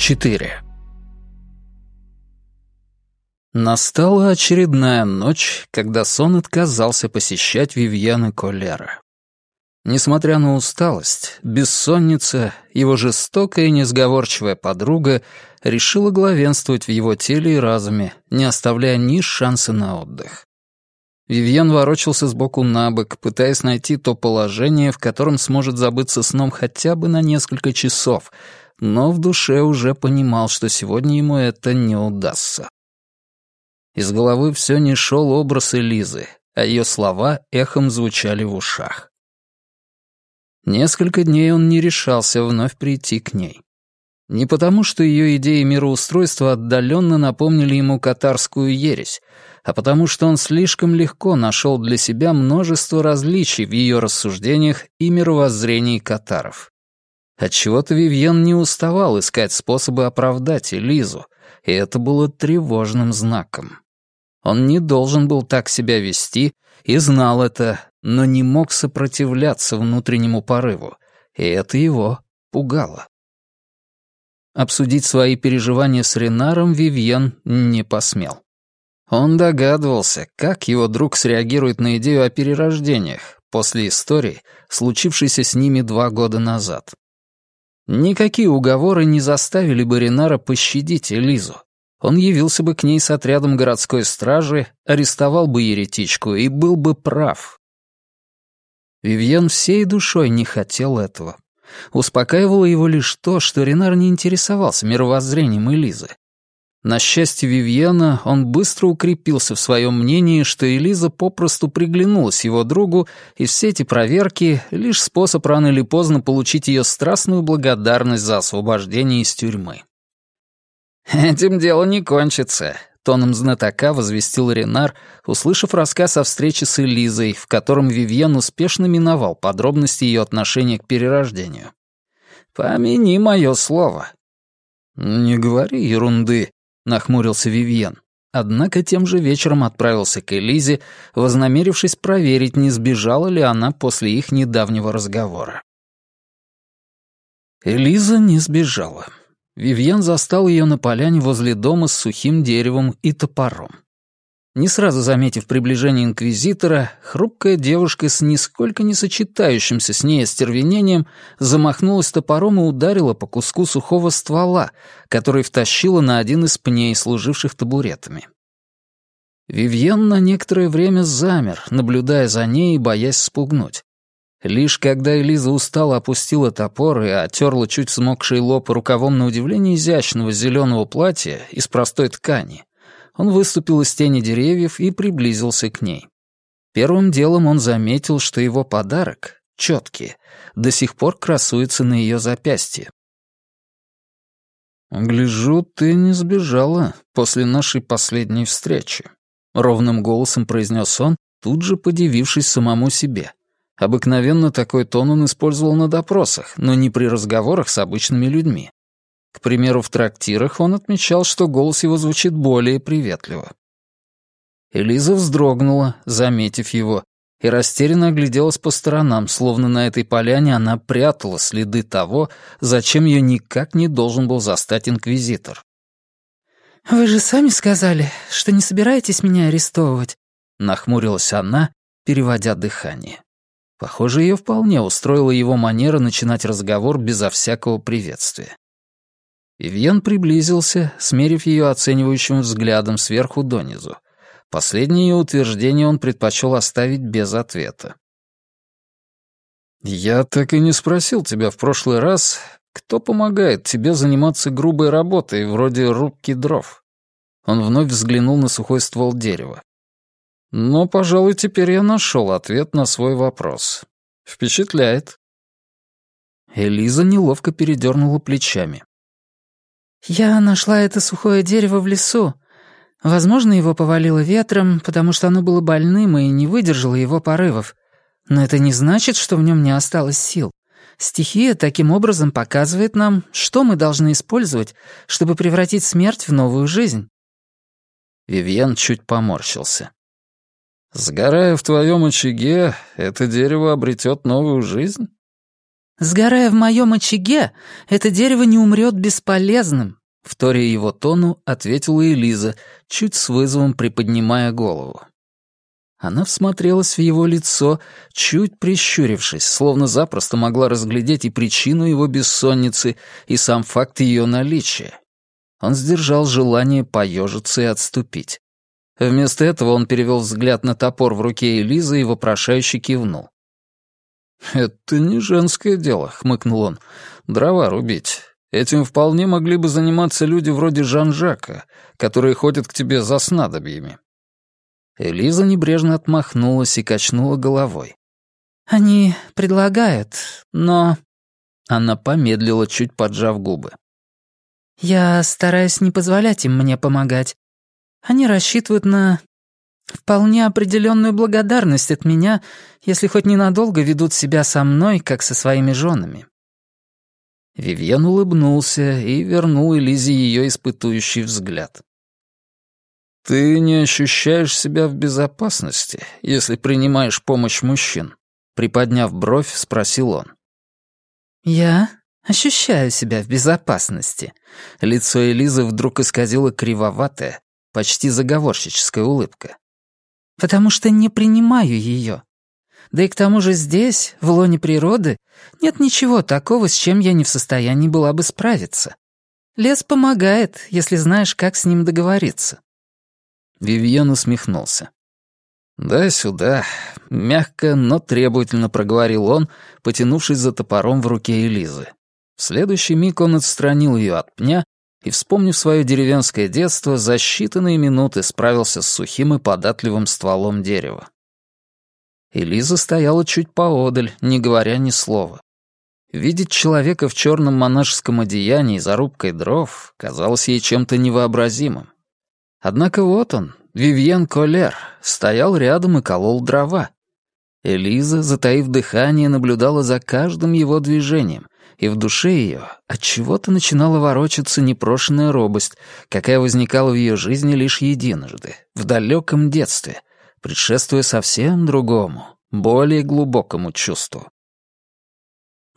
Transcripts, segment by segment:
4. Настала очередная ночь, когда сон отказался посещать Вивьена Коллера. Несмотря на усталость, бессонница, его жестокая и несговорчивая подруга решила главенствовать в его теле и разуме, не оставляя ни шанса на отдых. Вивьен ворочался сбоку на бок, пытаясь найти то положение, в котором сможет забыться сном хотя бы на несколько часов, но в душе уже понимал, что сегодня ему это не удастся. Из головы все не шел образ Элизы, а ее слова эхом звучали в ушах. Несколько дней он не решался вновь прийти к ней. Не потому, что ее идеи мироустройства отдаленно напомнили ему катарскую ересь, а потому что он слишком легко нашел для себя множество различий в ее рассуждениях и мировоззрении катаров. Отчего-то Вивьен не уставал искать способы оправдать Элизу, и это было тревожным знаком. Он не должен был так себя вести и знал это, но не мог сопротивляться внутреннему порыву, и это его пугало. Обсудить свои переживания с Ренаром Вивьен не посмел. Он догадывался, как его друг среагирует на идею о перерождениях после истории, случившейся с ними два года назад. Никакие уговоры не заставили бы Ренара пощадить Элизу. Он явился бы к ней с отрядом городской стражи, арестовал бы еретичку и был бы прав. Вивьен всей душой не хотел этого. Успокаивало его лишь то, что Ренар не интересовался мировоззрением Элизы. На счастье Вивьена, он быстро укрепился в своем мнении, что Элиза попросту приглянулась его другу, и все эти проверки — лишь способ рано или поздно получить ее страстную благодарность за освобождение из тюрьмы. «Этим дело не кончится», — тоном знатока возвестил Ренар, услышав рассказ о встрече с Элизой, в котором Вивьен успешно миновал подробности ее отношения к перерождению. «Помяни мое слово». «Не говори ерунды», — нахмурился Вивьен. Однако тем же вечером отправился к Элизе, вознамерившись проверить, не сбежала ли она после их недавнего разговора. Элиза не сбежала. Вивьен застал ее на поляне возле дома с сухим деревом и топором. Не сразу заметив приближение инквизитора, хрупкая девушка с нисколько не сочетающимся с ней остервенением замахнулась топором и ударила по куску сухого ствола, который втащила на один из пней, служивших табуретами. Вивьен на некоторое время замер, наблюдая за ней и боясь спугнуть. Лишь когда Элиза устало опустила топор и отерла чуть смокший лоб рукавом на удивление изящного зеленого платья из простой ткани, он выступил из тени деревьев и приблизился к ней. Первым делом он заметил, что его подарок, четкий, до сих пор красуется на ее запястье. «Гляжу, ты не сбежала после нашей последней встречи», — ровным голосом произнес он, тут же подивившись самому себе. Обыкновенно такой тон он использовал на допросах, но не при разговорах с обычными людьми. К примеру, в трактирах он отмечал, что голос его звучит более приветливо. Элиза вздрогнула, заметив его, и растерянно огляделась по сторонам, словно на этой поляне она прятала следы того, зачем ее никак не должен был застать инквизитор. «Вы же сами сказали, что не собираетесь меня арестовывать», — нахмурилась она, переводя дыхание. Похоже, ее вполне устроила его манера начинать разговор безо всякого приветствия. Вивьен приблизился, смерив ее оценивающим взглядом сверху донизу. Последнее ее утверждение он предпочел оставить без ответа. «Я так и не спросил тебя в прошлый раз, кто помогает тебе заниматься грубой работой, вроде рубки дров?» Он вновь взглянул на сухой ствол дерева. Но, пожалуй, теперь я нашел ответ на свой вопрос. Впечатляет. Элиза неловко передернула плечами. «Я нашла это сухое дерево в лесу. Возможно, его повалило ветром, потому что оно было больным и не выдержало его порывов. Но это не значит, что в нем не осталось сил. Стихия таким образом показывает нам, что мы должны использовать, чтобы превратить смерть в новую жизнь». Вивьен чуть поморщился. Сгорая в твоем очаге, это дерево обретет новую жизнь? «Сгорая в моем очаге, это дерево не умрет бесполезным», вторя его тону, ответила Элиза, чуть с вызовом приподнимая голову. Она всмотрелась в его лицо, чуть прищурившись, словно запросто могла разглядеть и причину его бессонницы, и сам факт ее наличия. Он сдержал желание поежиться и отступить. Вместо этого он перевел взгляд на топор в руке Элизы и вопрошающе кивнул. «Это не женское дело», — хмыкнул он. «Дрова рубить. Этим вполне могли бы заниматься люди вроде Жан-Жака, которые ходят к тебе за снадобьями. Элиза небрежно отмахнулась и качнула головой. «Они предлагают, но...» Она помедлила, чуть поджав губы. «Я стараюсь не позволять им мне помогать. Они рассчитывают на вполне определенную благодарность от меня, если хоть ненадолго ведут себя со мной, как со своими женами». Вивьен улыбнулся и вернул Элизе ее испытующий взгляд. «Ты не ощущаешь себя в безопасности, если принимаешь помощь мужчин?» Приподняв бровь, спросил он. «Я ощущаю себя в безопасности». Лицо Элизы вдруг исказило кривоватая, почти заговорщическая улыбка. «Потому что не принимаю ее. Да и к тому же здесь, в лоне природы, нет ничего такого, с чем я не в состоянии была бы справиться. Лес помогает, если знаешь, как с ним договориться. Вивьен усмехнулся. «Дай сюда», — мягко, но требовательно проговорил он, потянувшись за топором в руке Элизы. В следующий миг он отстранил ее от пня и, вспомнив свое деревенское детство, за считанные минуты справился с сухим и податливым стволом дерева. Элиза стояла чуть поодаль, не говоря ни слова. Видеть человека в черном монашеском одеянии за рубкой дров казалось ей чем-то невообразимым. Однако вот он, Вивьен Колер, стоял рядом и колол дрова. Элиза, затаив дыхание, наблюдала за каждым его движением, и в душе ее от чего то начинала ворочаться непрошенная робость, какая возникала в ее жизни лишь единожды, в далеком детстве, предшествуя совсем другому, более глубокому чувству.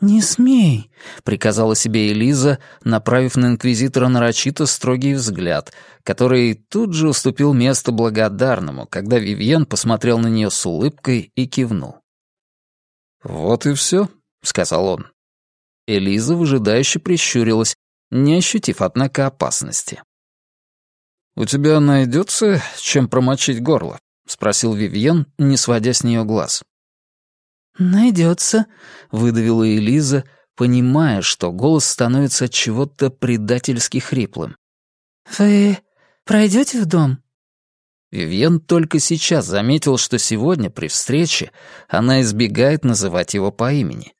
«Не смей», — приказала себе Элиза, направив на инквизитора нарочито строгий взгляд, который тут же уступил место благодарному, когда Вивьен посмотрел на нее с улыбкой и кивнул. «Вот и все», — сказал он. Элиза выжидающе прищурилась, не ощутив, однако, опасности. «У тебя найдется чем промочить горло?» — спросил Вивьен, не сводя с нее глаз. «Найдется», — выдавила Элиза, понимая, что голос становится от чего-то предательски хриплым. «Вы пройдете в дом?» Вивьен только сейчас заметил, что сегодня при встрече она избегает называть его по имени.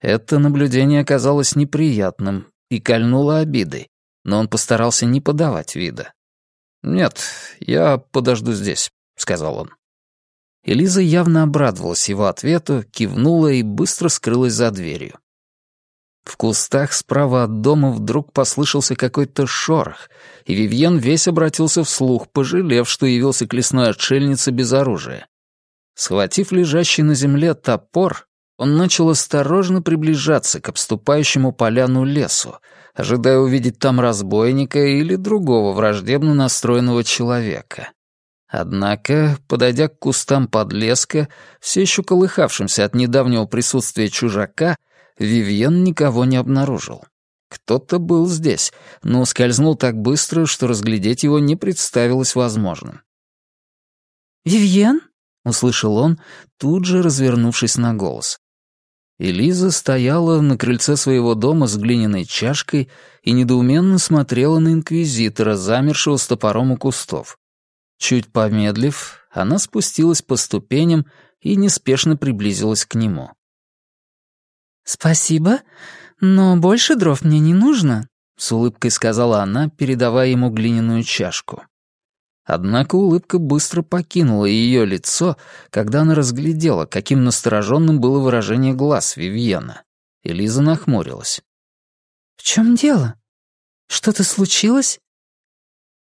Это наблюдение оказалось неприятным и кольнуло обидой, но он постарался не подавать вида. «Нет, я подожду здесь», — сказал он. Элиза явно обрадовалась его ответу, кивнула и быстро скрылась за дверью. В кустах справа от дома вдруг послышался какой-то шорох, и Вивьен весь обратился вслух, пожалев, что явился к лесной отшельнице без оружия. Схватив лежащий на земле топор, он начал осторожно приближаться к обступающему поляну лесу, ожидая увидеть там разбойника или другого враждебно настроенного человека. Однако, подойдя к кустам подлеска, все еще колыхавшимся от недавнего присутствия чужака, Вивьен никого не обнаружил. Кто-то был здесь, но скользнул так быстро, что разглядеть его не представилось возможным. «Вивьен?» — услышал он, тут же развернувшись на голос. Элиза стояла на крыльце своего дома с глиняной чашкой и недоуменно смотрела на инквизитора, замершего с топором у кустов. Чуть помедлив, она спустилась по ступеням и неспешно приблизилась к нему. «Спасибо, но больше дров мне не нужно», — с улыбкой сказала она, передавая ему глиняную чашку. Однако улыбка быстро покинула ее лицо, когда она разглядела, каким настороженным было выражение глаз Вивьена. Элиза нахмурилась. «В чем дело? Что-то случилось?»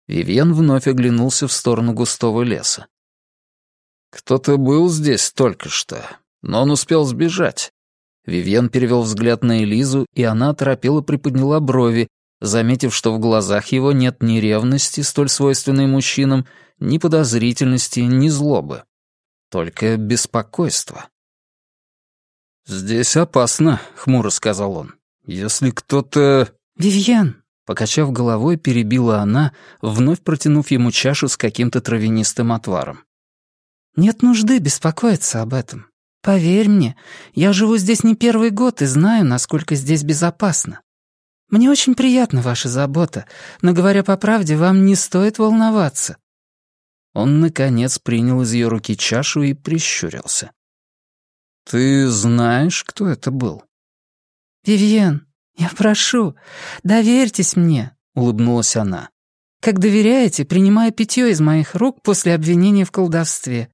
Вивьен вновь оглянулся в сторону густого леса. «Кто-то был здесь только что, но он успел сбежать. Вивьен перевел взгляд на Элизу, и она торопела приподняла брови, заметив, что в глазах его нет ни ревности, столь свойственной мужчинам, ни подозрительности, ни злобы. Только беспокойство. «Здесь опасно», — хмуро сказал он. «Если кто-то...» «Вивьен!» — покачав головой, перебила она, вновь протянув ему чашу с каким-то травянистым отваром. «Нет нужды беспокоиться об этом. Поверь мне, я живу здесь не первый год и знаю, насколько здесь безопасно. Мне очень приятна ваша забота, но, говоря по правде, вам не стоит волноваться». Он, наконец, принял из ее руки чашу и прищурился. «Ты знаешь, кто это был?» «Вивьен, я прошу, доверьтесь мне», — улыбнулась она. «Как доверяете, принимая питье из моих рук после обвинения в колдовстве.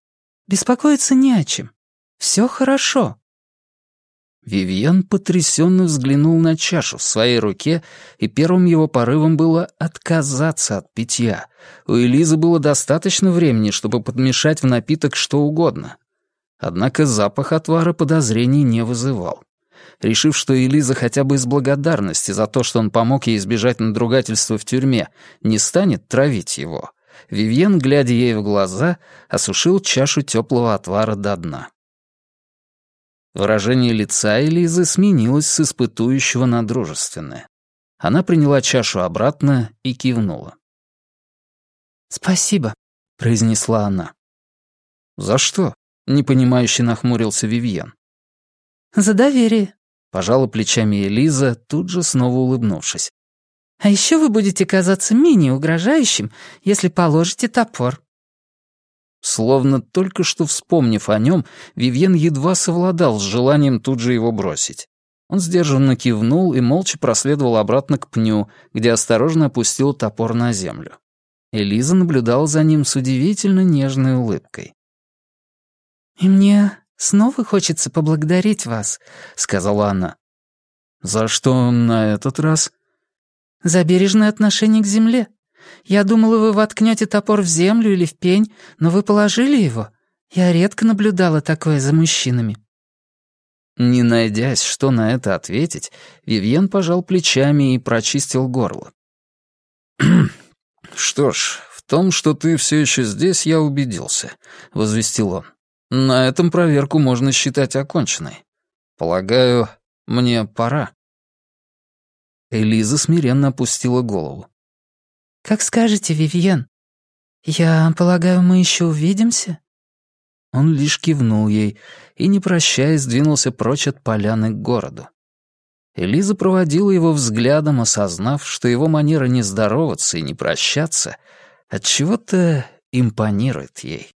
Беспокоиться не о чем. Все хорошо». Вивьен потрясенно взглянул на чашу в своей руке, и первым его порывом было отказаться от питья. У Элизы было достаточно времени, чтобы подмешать в напиток что угодно. Однако запах отвара подозрений не вызывал. Решив, что Элиза хотя бы из благодарности за то, что он помог ей избежать надругательства в тюрьме, не станет травить его, Вивьен, глядя ей в глаза, осушил чашу теплого отвара до дна. Выражение лица Элизы сменилось с испытующего на дружественное. Она приняла чашу обратно и кивнула. «Спасибо», — произнесла она. «За что?» — непонимающе нахмурился Вивьен. «За доверие», — пожала плечами Элиза, тут же снова улыбнувшись. «А еще вы будете казаться менее угрожающим, если положите топор». Словно только что вспомнив о нем, Вивьен едва совладал с желанием тут же его бросить. Он сдержанно кивнул и молча проследовал обратно к пню, где осторожно опустил топор на землю. Элиза наблюдала за ним с удивительно нежной улыбкой. «И мне снова хочется поблагодарить вас», — сказала она. «За что на этот раз?» «За бережное отношение к земле. Я думала, вы воткнете топор в землю или в пень, но вы положили его. Я редко наблюдала такое за мужчинами». Не найдясь, что на это ответить, Вивьен пожал плечами и прочистил горло. «Что ж, в том, что ты все еще здесь, я убедился», — возвестил он. «На этом проверку можно считать оконченной. Полагаю, мне пора». Элиза смиренно опустила голову. «Как скажете, Вивьен. Я полагаю, мы еще увидимся?» Он лишь кивнул ей и, не прощаясь, двинулся прочь от поляны к городу. Элиза проводила его взглядом, осознав, что его манера не здороваться и не прощаться от чего то импонирует ей.